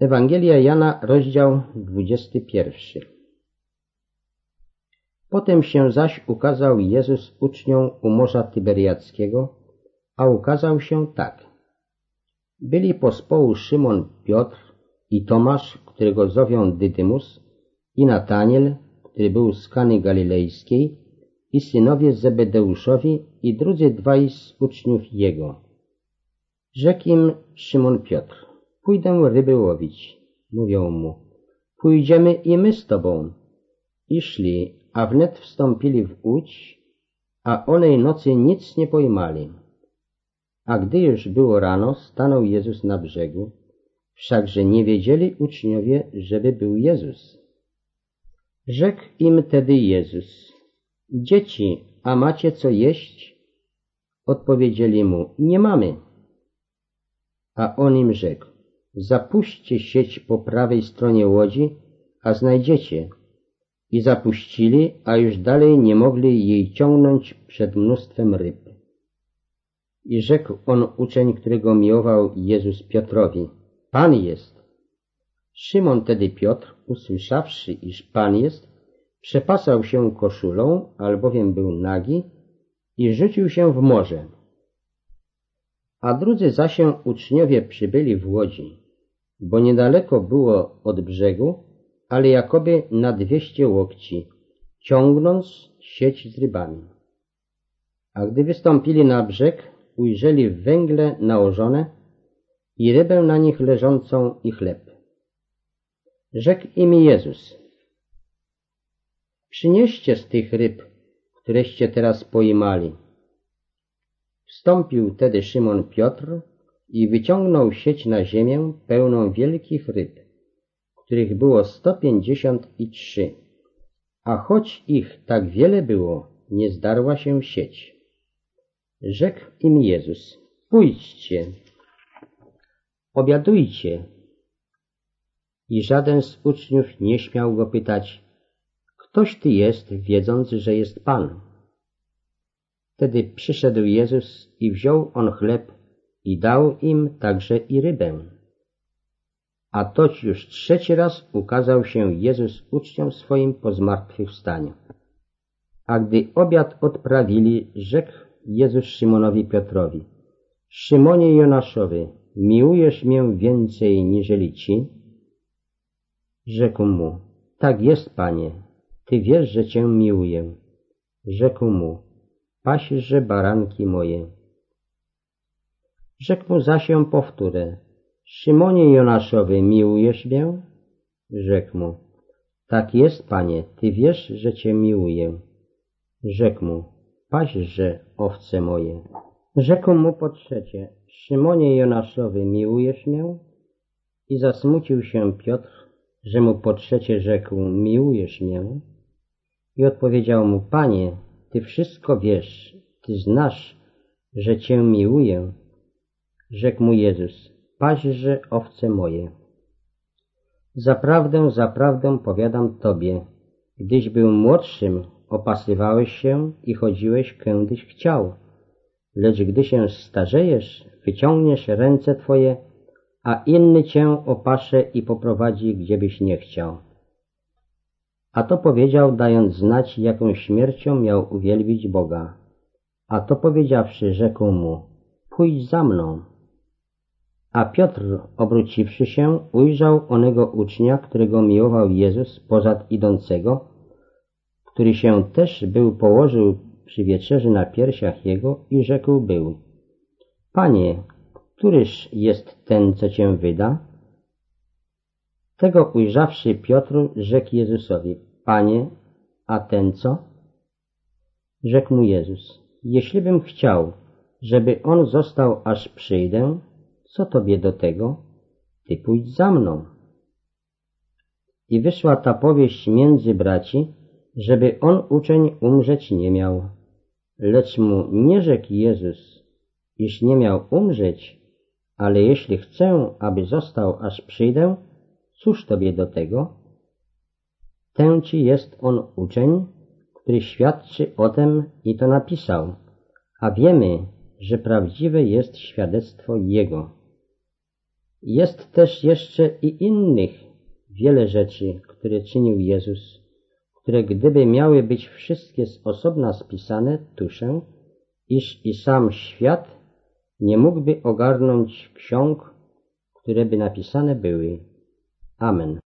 Ewangelia Jana, rozdział 21. Potem się zaś ukazał Jezus uczniom u Morza Tyberiackiego, a ukazał się tak. Byli pospołu Szymon Piotr i Tomasz, którego zowią Dydymus, i Nataniel, który był z Kany Galilejskiej, i synowie Zebedeuszowi i drudzy dwaj z uczniów jego. Rzekł im Szymon Piotr, pójdę ryby łowić. Mówią mu, pójdziemy i my z tobą. I szli, a wnet wstąpili w łódź, a onej nocy nic nie pojmali. A gdy już było rano, stanął Jezus na brzegu, wszakże nie wiedzieli uczniowie, żeby był Jezus. Rzekł im tedy Jezus, dzieci, a macie co jeść? Odpowiedzieli mu, nie mamy. A on im rzekł, zapuśćcie sieć po prawej stronie łodzi, a znajdziecie. I zapuścili, a już dalej nie mogli jej ciągnąć przed mnóstwem ryb. I rzekł on uczeń, którego miłował Jezus Piotrowi, Pan jest. Szymon tedy Piotr, usłyszawszy, iż Pan jest, przepasał się koszulą, albowiem był nagi, i rzucił się w morze. A drudzy zasię uczniowie przybyli w łodzi, bo niedaleko było od brzegu, ale jakoby na dwieście łokci, ciągnąc sieć z rybami. A gdy wystąpili na brzeg, ujrzeli węgle nałożone i rybę na nich leżącą i chleb. Rzekł im Jezus, przynieście z tych ryb, któreście teraz pojmali. Wstąpił tedy Szymon Piotr i wyciągnął sieć na ziemię pełną wielkich ryb, których było sto pięćdziesiąt i trzy. A choć ich tak wiele było, nie zdarła się sieć. Rzekł im Jezus, pójdźcie, obiadujcie. I żaden z uczniów nie śmiał go pytać, ktoś ty jest, wiedząc, że jest Pan. Wtedy przyszedł Jezus i wziął on chleb i dał im także i rybę. A toć już trzeci raz ukazał się Jezus uczniom swoim po zmartwychwstaniu. A gdy obiad odprawili, rzekł Jezus Szymonowi Piotrowi, Szymonie Jonaszowy, miłujesz mię więcej niżeli ci? Rzekł mu, tak jest, Panie, Ty wiesz, że Cię miłuję. Rzekł mu, paśże baranki moje. Rzekł mu zasię powtórę, Szymonie Jonaszowy, miłujesz mię? Rzekł mu, tak jest, Panie, Ty wiesz, że Cię miłuję. Rzekł mu, paśże owce moje. Rzekł mu po trzecie, Szymonie Jonaszowy, miłujesz mię? I zasmucił się Piotr, że mu po trzecie rzekł, miłujesz mię? I odpowiedział mu, Panie, Ty wszystko wiesz, Ty znasz, że Cię miłuję. Rzekł mu Jezus, paźże owce moje. Zaprawdę, zaprawdę powiadam Tobie, gdyś był młodszym, opasywałeś się i chodziłeś, kędyś chciał. Lecz gdy się starzejesz, wyciągniesz ręce Twoje, a inny Cię opasze i poprowadzi, gdziebyś nie chciał. A to powiedział, dając znać, jaką śmiercią miał uwielbić Boga. A to powiedziawszy, rzekł mu, pójdź za mną. A Piotr, obróciwszy się, ujrzał onego ucznia, którego miłował Jezus pozad idącego, który się też był położył przy wieczerzy na piersiach jego i rzekł był, Panie, któryż jest ten, co Cię wyda? Tego ujrzawszy Piotr rzekł Jezusowi, Panie, a ten co? Rzekł mu Jezus, jeśli bym chciał, żeby on został aż przyjdę, co tobie do tego? Ty pójdź za mną. I wyszła ta powieść między braci, żeby on uczeń umrzeć nie miał. Lecz mu nie rzekł Jezus, iż nie miał umrzeć, ale jeśli chcę, aby został aż przyjdę, cóż tobie do tego? Ten ci jest on uczeń, który świadczy o tym i to napisał, a wiemy, że prawdziwe jest świadectwo Jego. Jest też jeszcze i innych wiele rzeczy, które czynił Jezus, które gdyby miały być wszystkie z osobna spisane, tuszę, iż i sam świat nie mógłby ogarnąć ksiąg, które by napisane były. Amen.